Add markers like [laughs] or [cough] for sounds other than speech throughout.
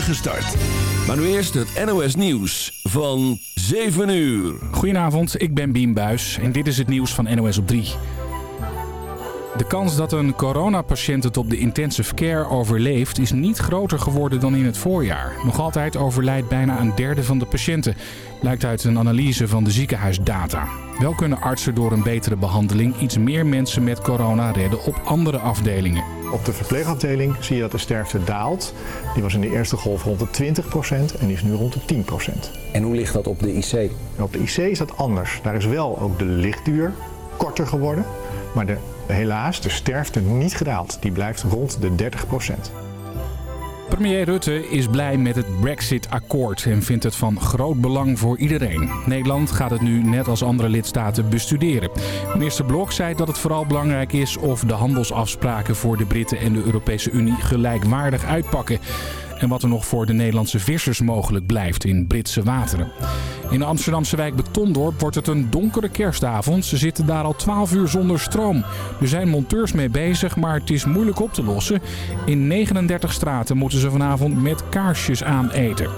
spoedige start. Maar nu eerst het NOS Nieuws van 7 uur. Goedenavond, ik ben Bien Buis en dit is het nieuws van NOS op 3. De kans dat een coronapatiënt het op de intensive care overleeft is niet groter geworden dan in het voorjaar. Nog altijd overlijdt bijna een derde van de patiënten, blijkt uit een analyse van de ziekenhuisdata. Wel kunnen artsen door een betere behandeling iets meer mensen met corona redden op andere afdelingen. Op de verpleegafdeling zie je dat de sterfte daalt. Die was in de eerste golf rond de 20% en die is nu rond de 10%. En hoe ligt dat op de IC? En op de IC is dat anders. Daar is wel ook de lichtduur korter geworden, maar de, helaas de sterfte niet gedaald. Die blijft rond de 30%. Premier Rutte is blij met het Brexit-akkoord en vindt het van groot belang voor iedereen. Nederland gaat het nu net als andere lidstaten bestuderen. Minister Blok zei dat het vooral belangrijk is of de handelsafspraken voor de Britten en de Europese Unie gelijkwaardig uitpakken. En wat er nog voor de Nederlandse vissers mogelijk blijft in Britse wateren. In de Amsterdamse wijk Betondorp wordt het een donkere kerstavond. Ze zitten daar al 12 uur zonder stroom. Er zijn monteurs mee bezig, maar het is moeilijk op te lossen. In 39 straten moeten ze vanavond met kaarsjes aan eten.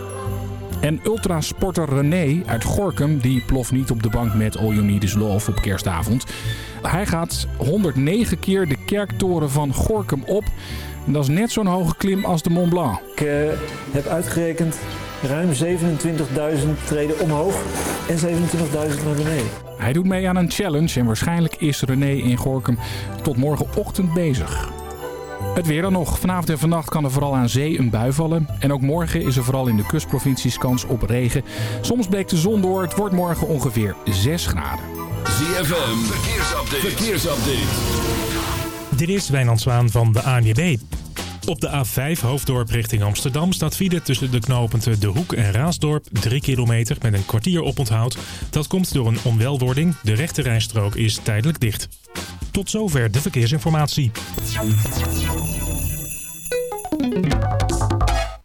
En ultrasporter René uit Gorkum, die ploft niet op de bank met All You Love op kerstavond. Hij gaat 109 keer de kerktoren van Gorkum op. En dat is net zo'n hoge klim als de Mont Blanc. Ik uh, heb uitgerekend ruim 27.000 treden omhoog en 27.000 naar beneden. Hij doet mee aan een challenge en waarschijnlijk is René in Gorkum tot morgenochtend bezig. Het weer dan nog. Vanavond en vannacht kan er vooral aan zee een bui vallen. En ook morgen is er vooral in de kustprovincies kans op regen. Soms breekt de zon door. Het wordt morgen ongeveer 6 graden. ZFM, verkeersupdate. verkeersupdate. Dit is Wijnand Zwaan van de ANWB. Op de A5 Hoofddorp richting Amsterdam staat file tussen de knooppunten De Hoek en Raasdorp 3 kilometer met een kwartier oponthoud. Dat komt door een onwelwording. De rechte rijstrook is tijdelijk dicht. Tot zover de verkeersinformatie.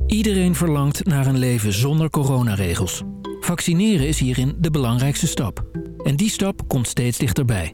Iedereen verlangt naar een leven zonder coronaregels. Vaccineren is hierin de belangrijkste stap. En die stap komt steeds dichterbij.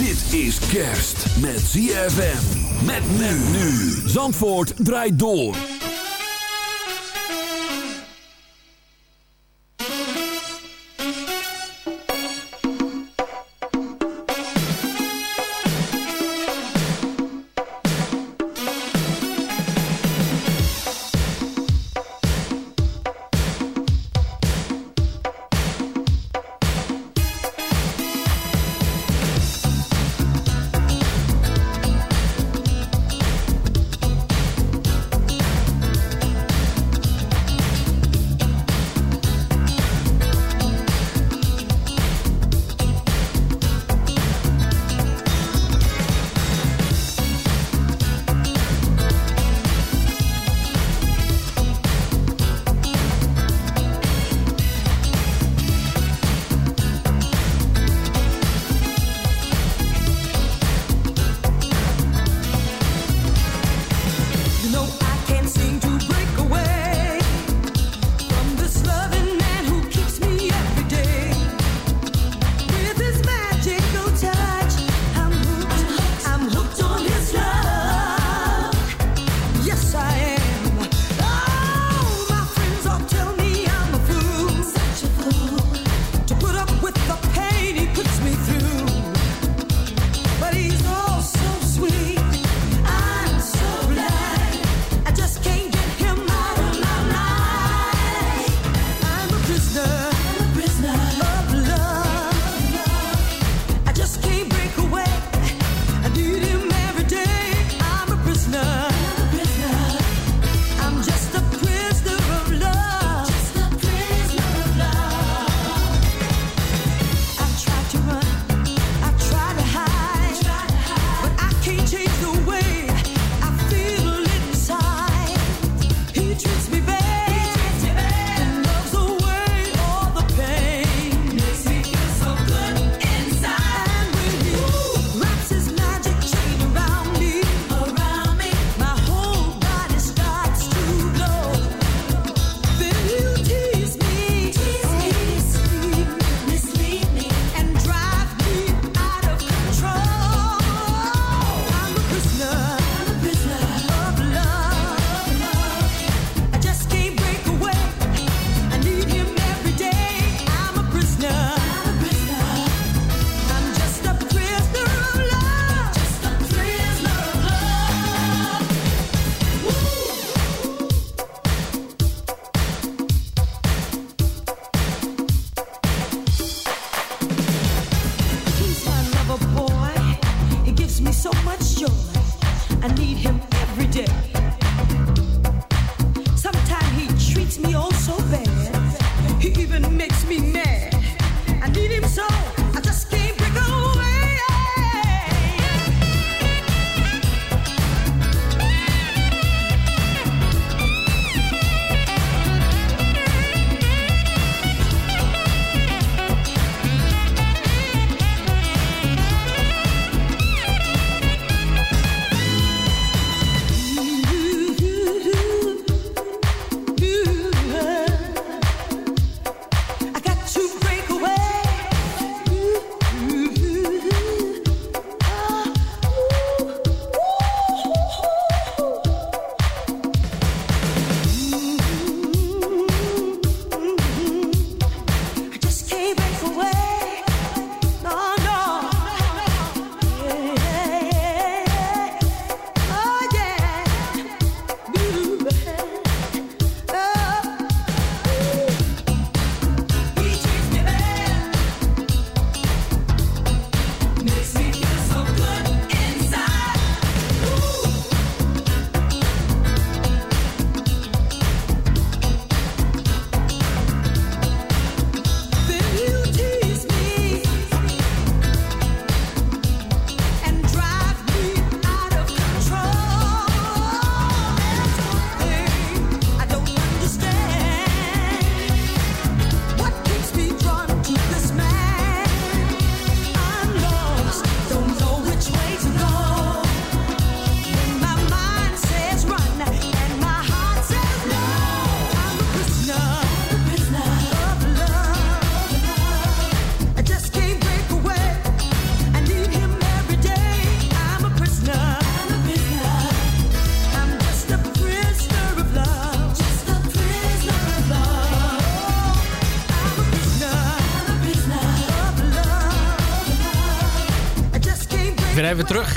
Dit is kerst met ZFM. Met men nu. Zandvoort draait door.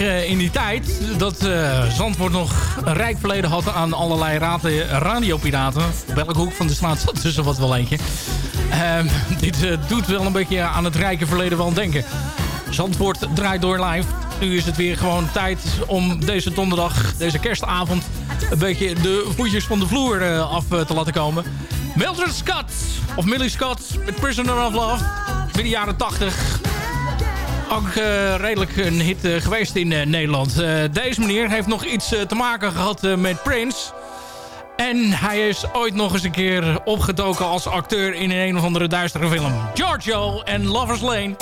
In die tijd. Dat uh, Zandvoort nog een rijk verleden had aan allerlei radiopiraten. Op welke hoek van de straat zat tussen wat wel eentje. Ehm, [laughs] dit doet wel een beetje aan het rijke verleden wel denken. Zandvoort draait door live. Nu is het weer gewoon tijd om deze donderdag, deze kerstavond... een beetje de voetjes van de vloer af te laten komen. Mildred Scott, of Millie Scott, met Prisoner of Love. In de jaren 80 ook uh, redelijk een hit uh, geweest in uh, Nederland. deze meneer heeft nog iets te maken gehad met Prince. En hij is ooit nog eens een keer opgedoken als acteur in een of andere duistere film. Giorgio en Lover's Lane.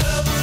Love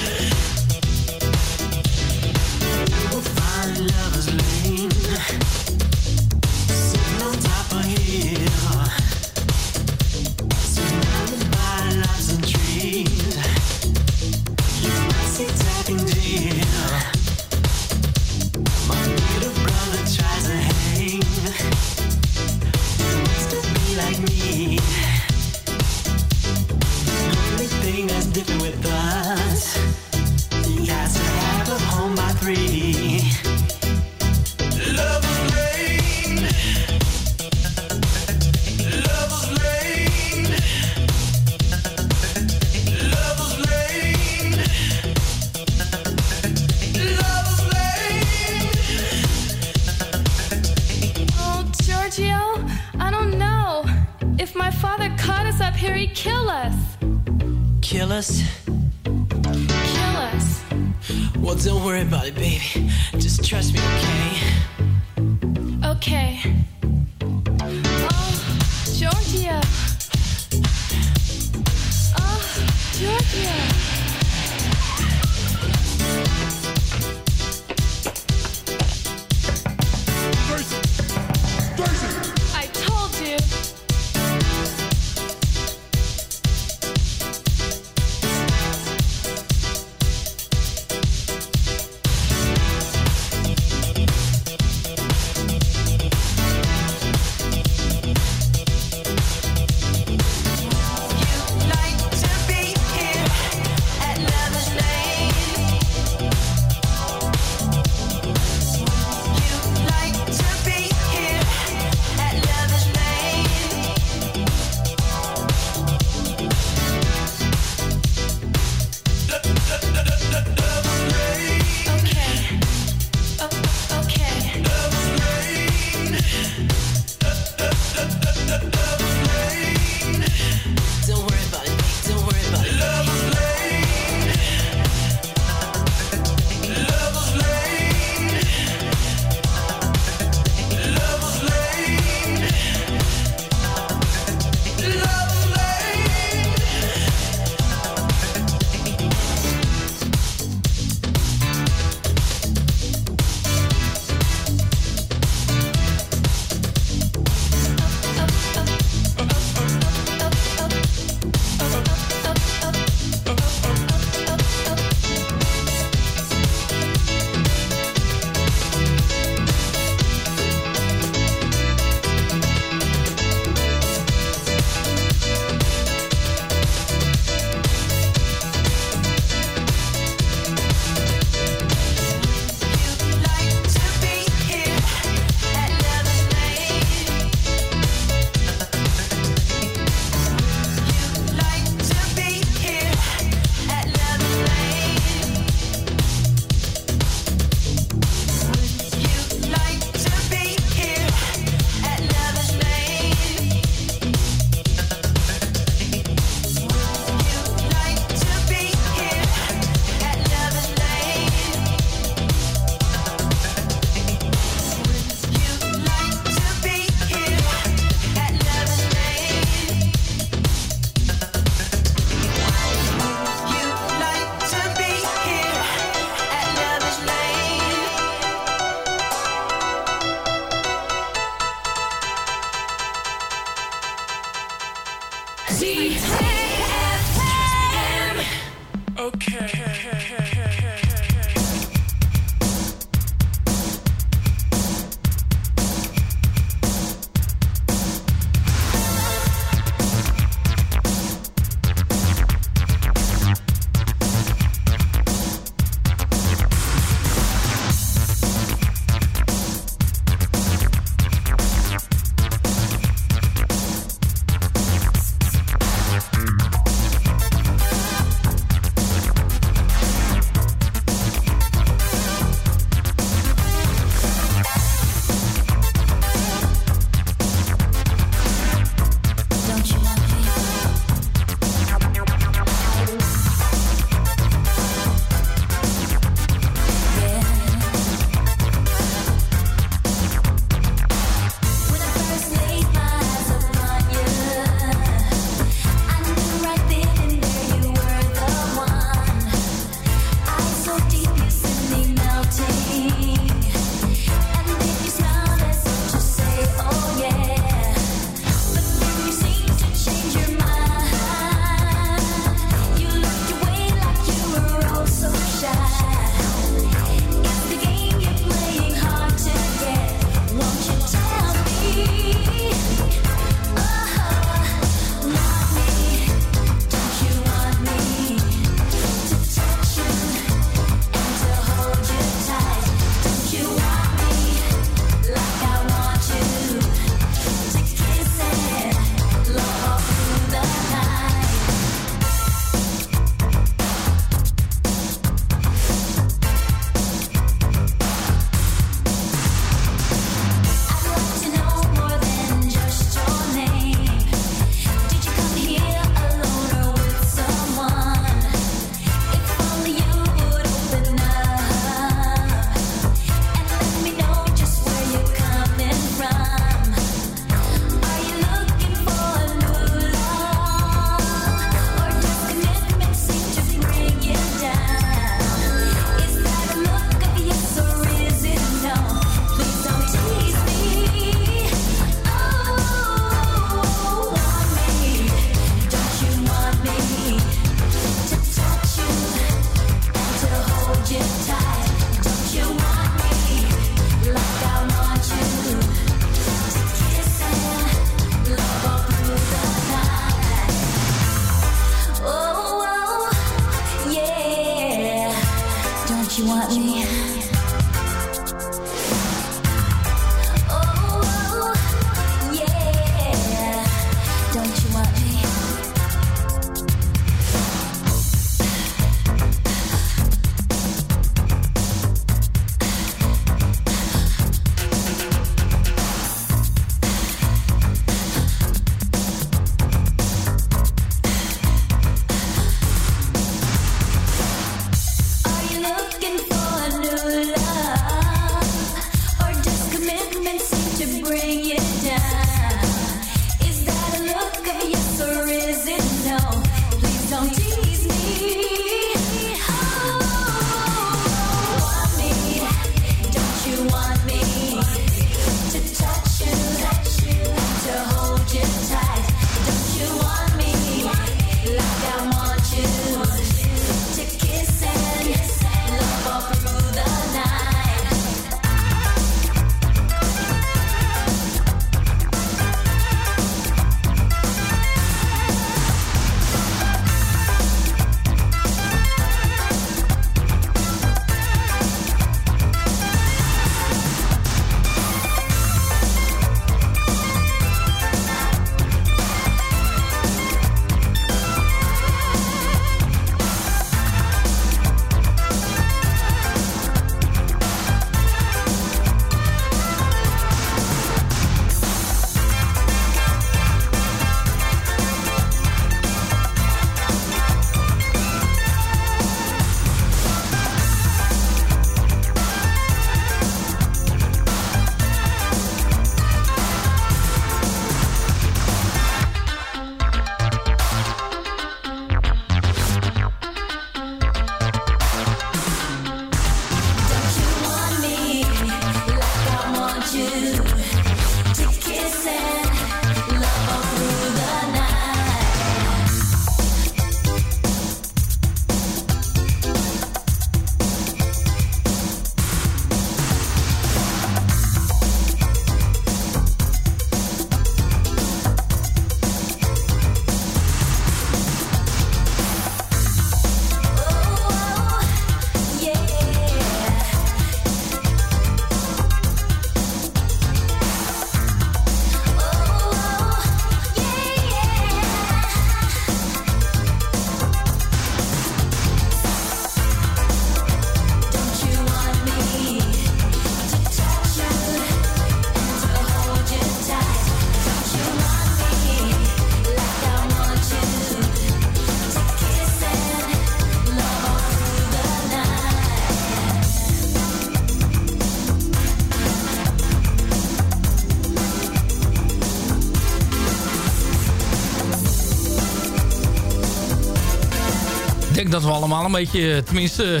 denk dat we allemaal een beetje, tenminste [laughs]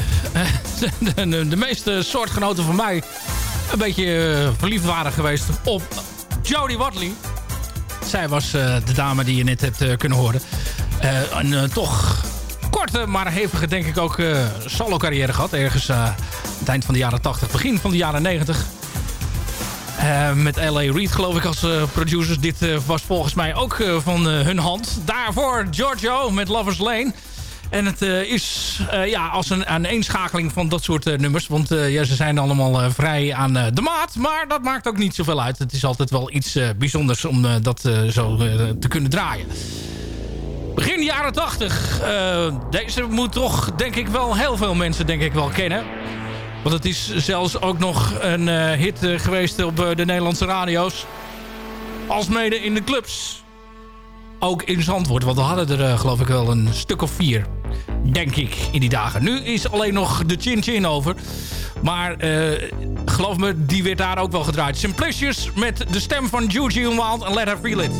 de, de, de, meeste soortgenoten van mij... een beetje verliefd waren geweest op Jodie Watley. Zij was de dame die je net hebt kunnen horen. een toch korte, maar hevige denk ik ook solo carrière gehad. Ergens aan het eind van de jaren 80, begin van de jaren 90. Uh, met L.A. Reid geloof ik als uh, producers. Dit was volgens mij ook van hun hand. Daarvoor Giorgio met Lover's Lane. En het is ja, als een aaneenschakeling van dat soort nummers. Want ja, ze zijn allemaal vrij aan de maat. Maar dat maakt ook niet zoveel uit. Het is altijd wel iets bijzonders om dat zo te kunnen draaien. Begin jaren 80. deze moet toch denk ik wel heel veel mensen denk ik wel kennen. Want het is zelfs ook nog een hit geweest op de Nederlandse radio's. Alsmede in de clubs. Ook in Zandvoort. Want we hadden er geloof ik wel een stuk of vier. Denk ik in die dagen. Nu is alleen nog de Chin Chin over. Maar geloof me, die werd daar ook wel gedraaid. Simplicious met de stem van Juju Wild en Let Her Feel It.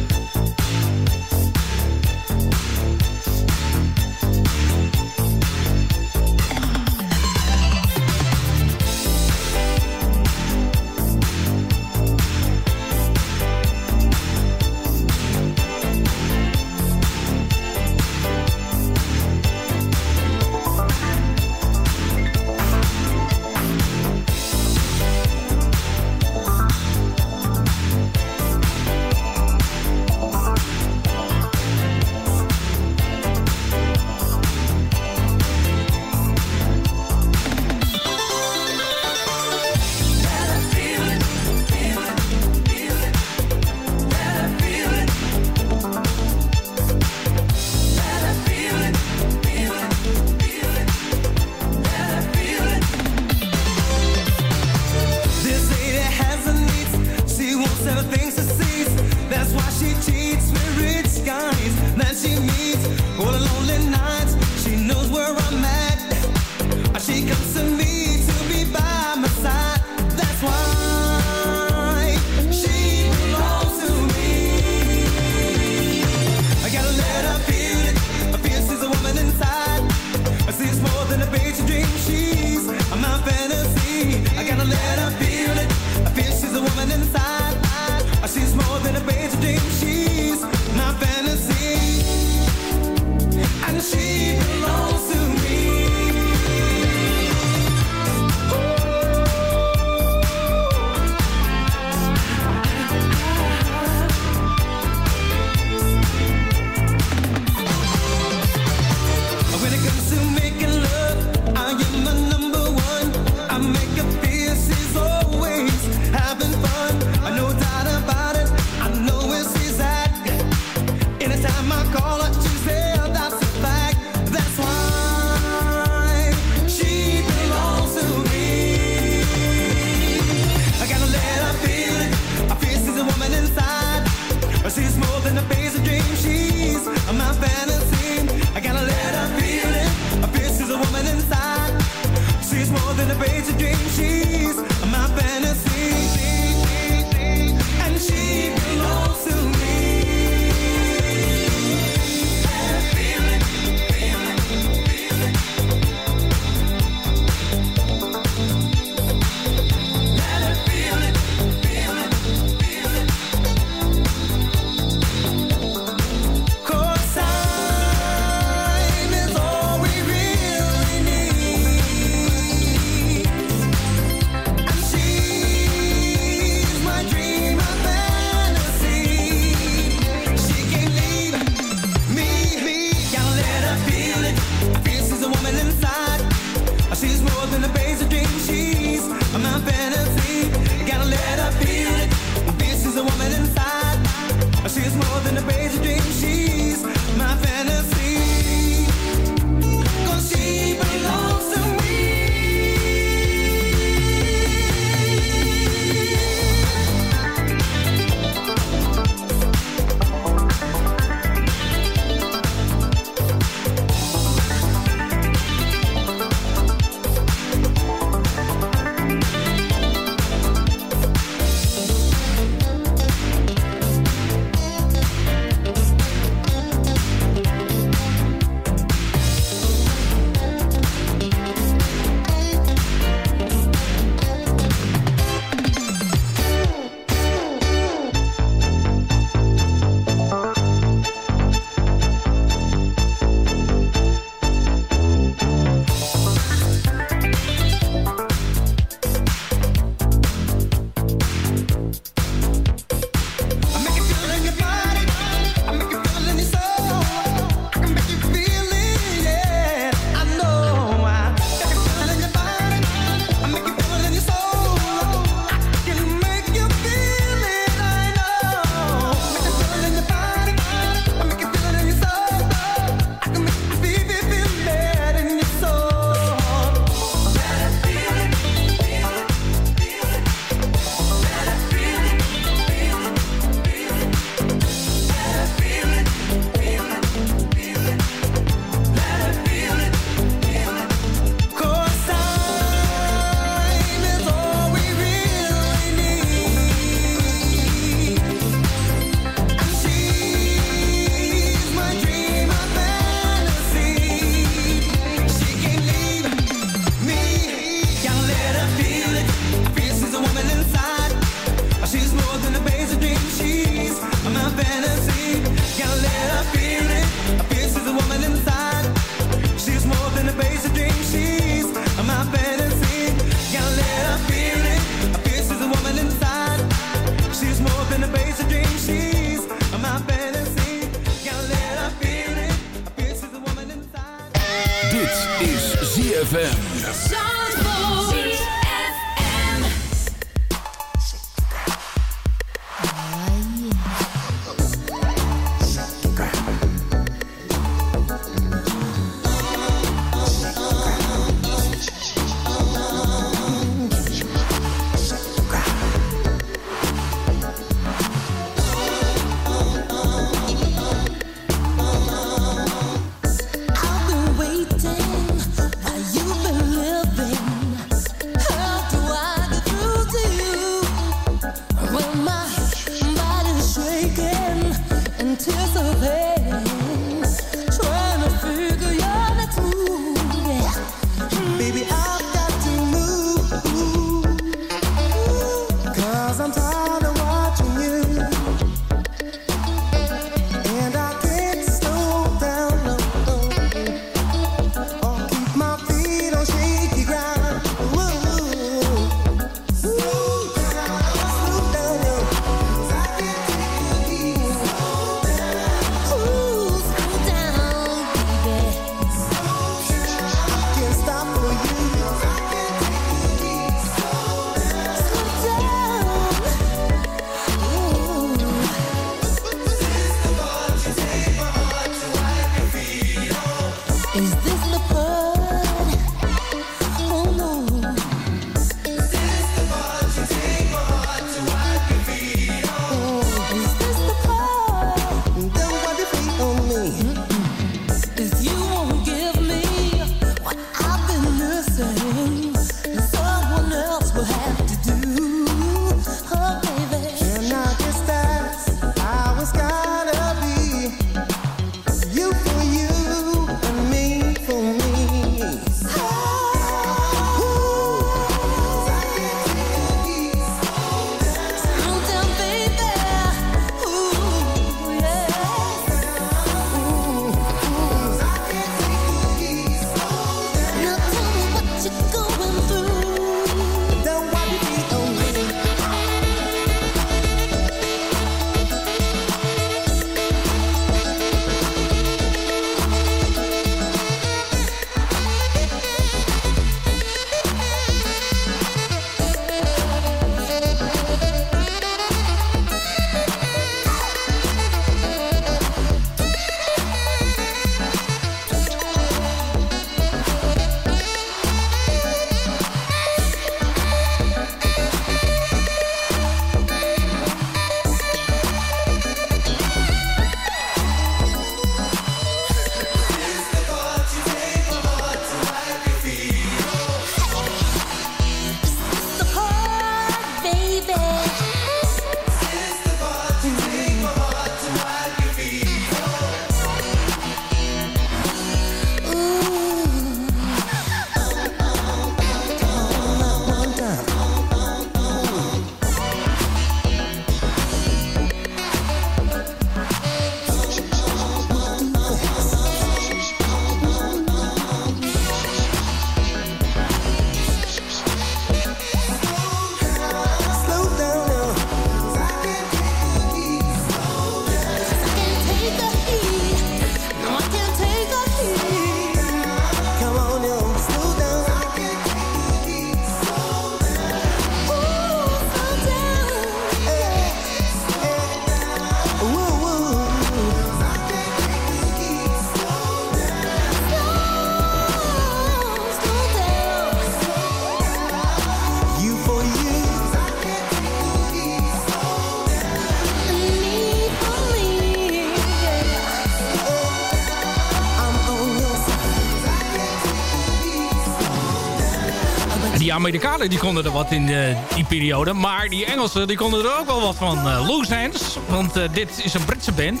Amerikanen die konden er wat in de, die periode. Maar die Engelsen die konden er ook wel wat van. Uh, Loose Hands, want eh, dit is een Britse band.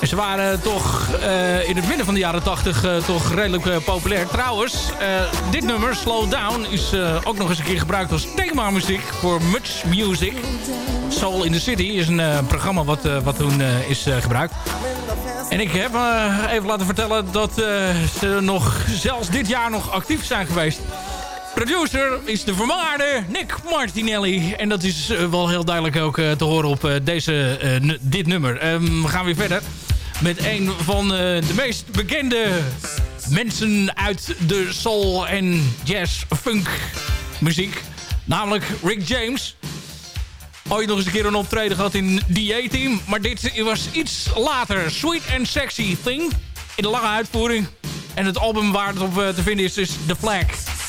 En ze waren toch in het midden van de jaren 80 toch redelijk populair. Trouwens, dit nummer, Slow Down, is ook nog eens een keer gebruikt als themamuziek voor Much Music. Soul in the City is een programma wat, wat toen is gebruikt. En ik heb even laten vertellen dat ze nog zelfs dit jaar nog actief zijn geweest producer is de vermaarder Nick Martinelli. En dat is eh, wel heel duidelijk ook eh, te horen op eh, deze, dit nummer. Um, we gaan weer verder met een van de meest bekende mensen uit de soul en jazz funk muziek. Namelijk Rick James. Ooit nog eens een keer een optreden gehad in DA-team. Maar dit was iets later. Sweet and Sexy Thing. In de lange uitvoering. En het album waar het op te vinden is, is The Flag.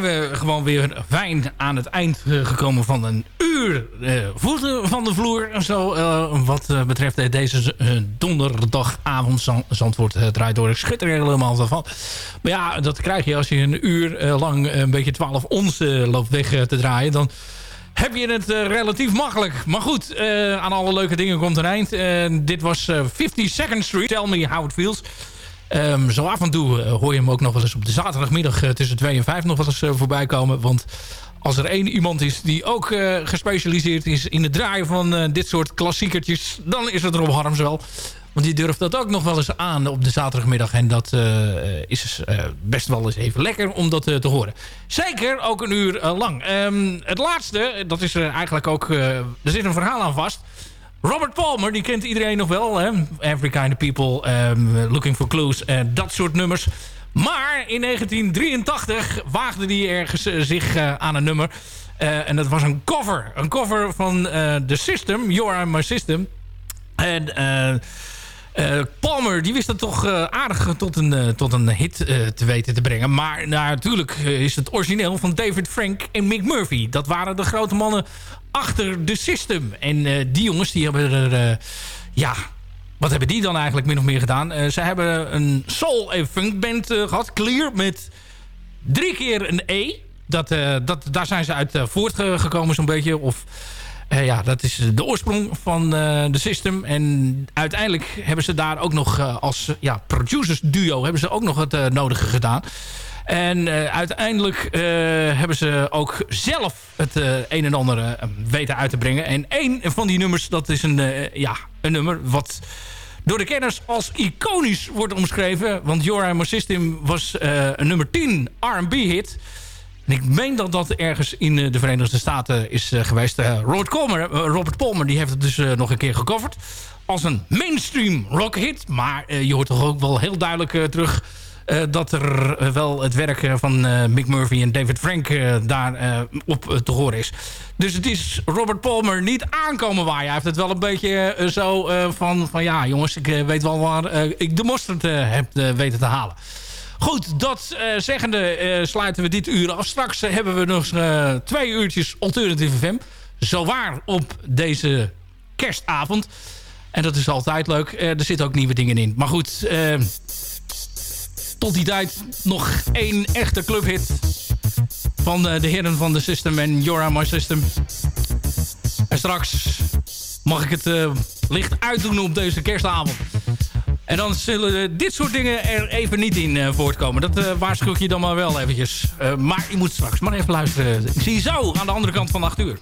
Zijn we gewoon weer fijn aan het eind eh, gekomen van een uur eh, voeten van de vloer. Zo eh, wat betreft deze donderdagavond. Zand- Zandvoort draait door. Ik schud er helemaal van. Maar ja, dat krijg je als je een uur lang een beetje 12 ons loopt weg te draaien. Dan heb je het relatief makkelijk. Maar goed, aan alle leuke dingen komt een eind. Dit was eh 52nd Street. Tell me how it feels. Ehm, zo af en toe eh, hoor je hem ook nog wel eens op de zaterdagmiddag eh, tussen 2 en 5 nog wel eens eh, voorbij komen. Want als er één iemand is die ook gespecialiseerd is in het draaien van dit soort klassiekertjes, dan is het Rob Harms wel. Want die durft dat ook nog wel eens aan op de zaterdagmiddag. En dat is best wel eens even lekker om dat te horen. Zeker ook een uur lang. Ehm, het laatste, dat is er eigenlijk ook... er zit een verhaal aan vast. Robert Palmer, die kent iedereen nog wel. Hè? Every Kind of People, ehm, Looking for Clues, eh, dat soort nummers. Maar in 1983 waagde hij ergens eh, zich eh, aan een nummer. En dat was een cover. Een cover van The System, You Are My System. En eh, Palmer die wist dat toch eh, aardig tot een, eh, tot een hit te weten te brengen. Maar natuurlijk is het origineel van David Frank en Mick Murphy. Dat waren de grote mannen achter The System. En die jongens die hebben er... ja, wat hebben die dan eigenlijk min of meer gedaan? Ze hebben een soul- en funkband eh, gehad. Clear met drie keer een E. Dat, dat, daar zijn ze uit voortgekomen zo'n beetje. Of eh, ja, dat is de oorsprong van eh, de System. En uiteindelijk hebben ze daar ook nog eh, als ja, producers duo... hebben ze ook nog het nodige gedaan. En uiteindelijk hebben ze ook zelf het een en ander weten uit te brengen. En één van die nummers, dat is een, ja, een nummer wat door de kenners als iconisch wordt omschreven. Want Your System was een nummer 10 R&B hit. En ik meen dat dat ergens in eh, de Verenigde Staten is eh, geweest. Eh, Robert, Palmer, Robert Palmer die heeft het dus nog een keer gecoverd. Als een mainstream rockhit. Maar je hoort toch ook wel heel duidelijk terug... dat er wel het werk van Mick Murphy en David Frank daar op te horen is. Dus het is Robert Palmer niet aankomen waaien. Hij heeft het wel een beetje zo van, van... ja jongens, ik weet wel waar ik de mosterd heb weten te halen. Goed, dat eh, zeggende eh, sluiten we dit uur af. Straks eh, hebben we nog twee uurtjes Alternative FM. Zowaar op deze kerstavond. En dat is altijd leuk. Er zitten ook nieuwe dingen in. Maar goed, tot die tijd nog één echte clubhit... van eh, de heren van de System en You're My System. En straks mag ik het licht uitdoen op deze kerstavond. En dan zullen dit soort dingen er even niet in eh, voortkomen. Dat eh, waarschuw ik je dan maar wel eventjes. Eh, maar je moet straks maar even luisteren. Ik zie je zo aan de andere kant van 8 uur.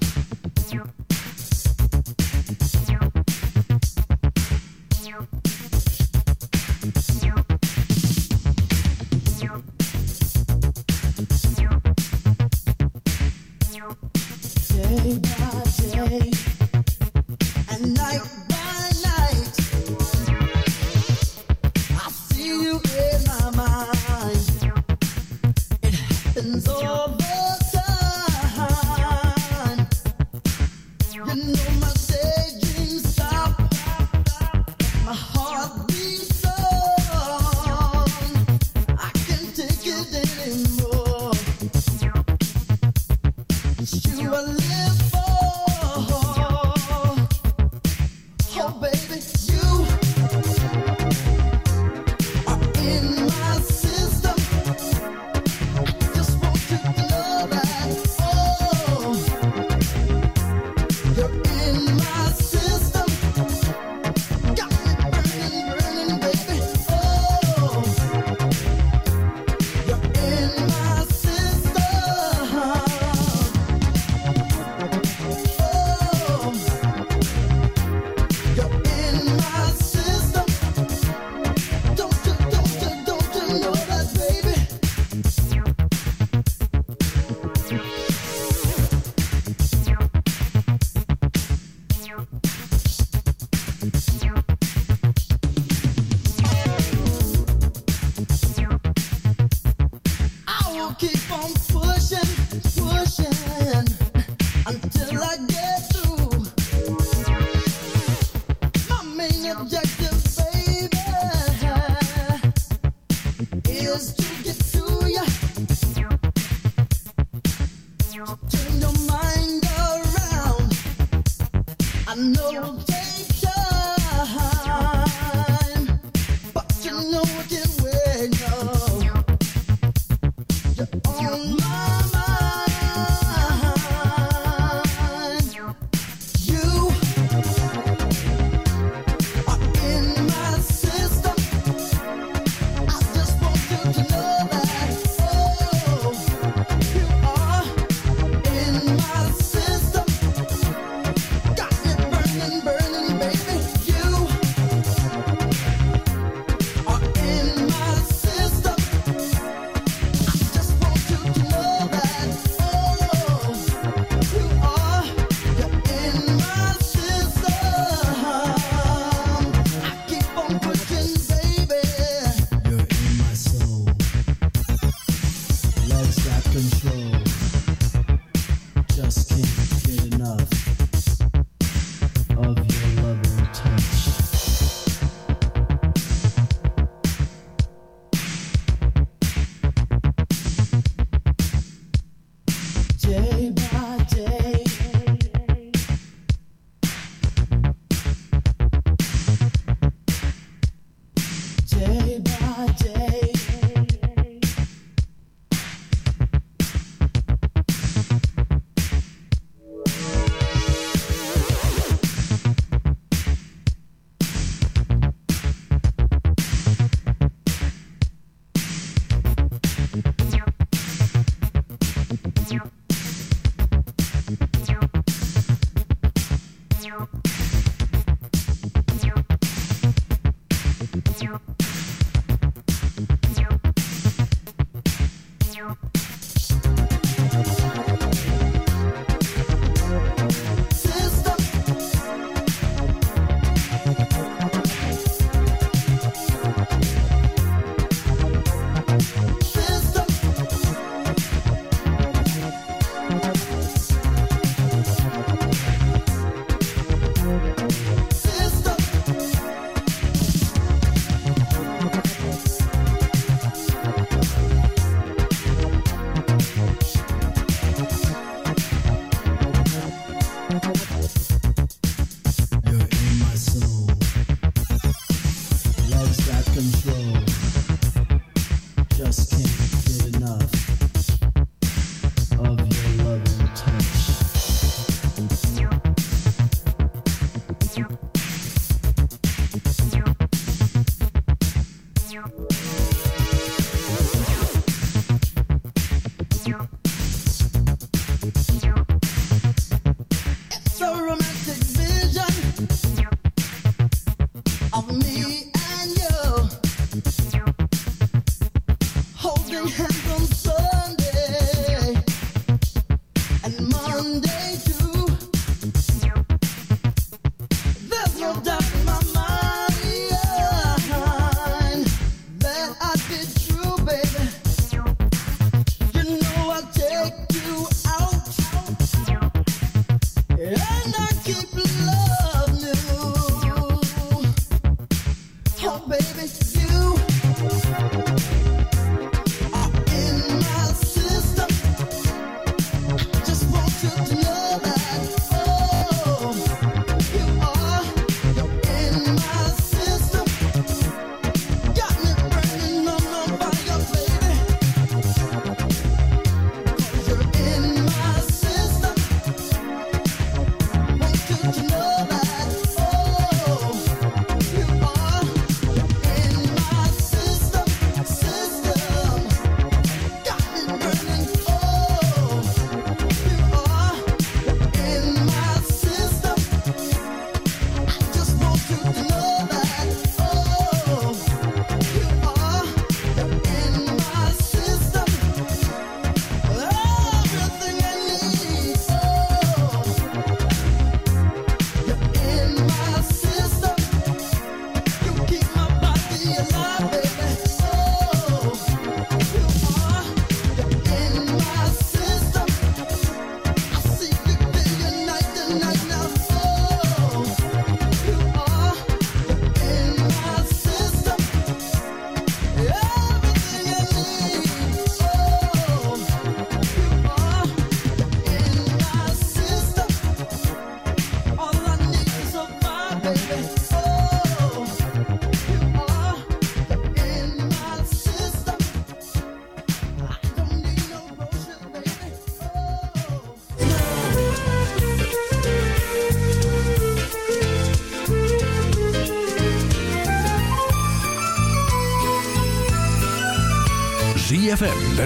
baby, it's you.